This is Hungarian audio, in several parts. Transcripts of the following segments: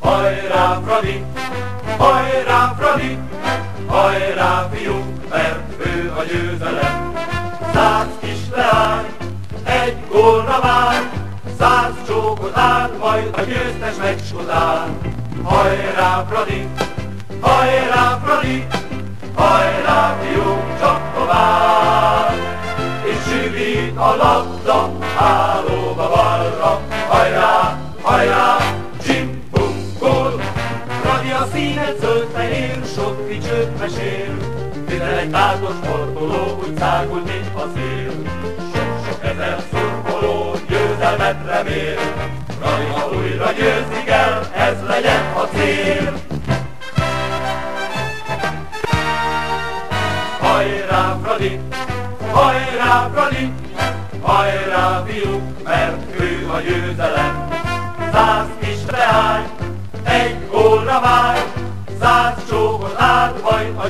Hajrá, Fradi! Hajrá, Fradi! Hajrá, fiúk, mert ő a győzelem! Száz kis leány, egy gólra vár, száz csókot áll, majd a győztes megcsodál. Hajrá, Fradi! Hajrá, Fradi! Hajrá, fiúk, csak tovább! És sűvít a labda hálóba zöld-fehér, sok dicsőt mesél, minden egy tágos sportoló, úgy szágult, mint a szél. Sok-sok ezer szurkoló győzelmet remél, ha újra győzni kell, ez legyen a cél. Hajrá, Fradi! Hajrá, Fradi! Hajrá, fiúk, mert ő a győzelem. Száz kis leány,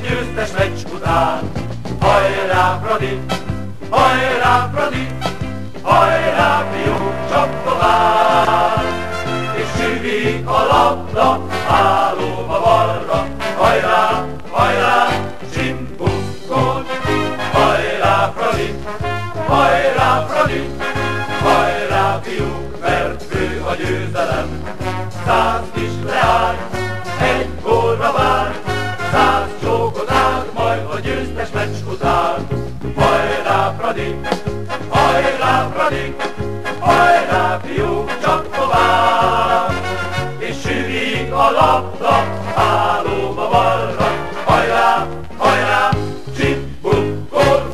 győztes meccs után. Hajrá, Fradi! Hajrá, Fradi! Hajrá, fiúk, csak tovább! És süvít a labda, állóba balra, hajrá, hajrá, zsimbum, gól! Hajrá, Fradi! Hajrá, Fradi! Hajrá, fiúk, mert ő a győzelem. Száz kis leány, a labda, állóba balra, hajrá, hajrá, zsibbum, gól!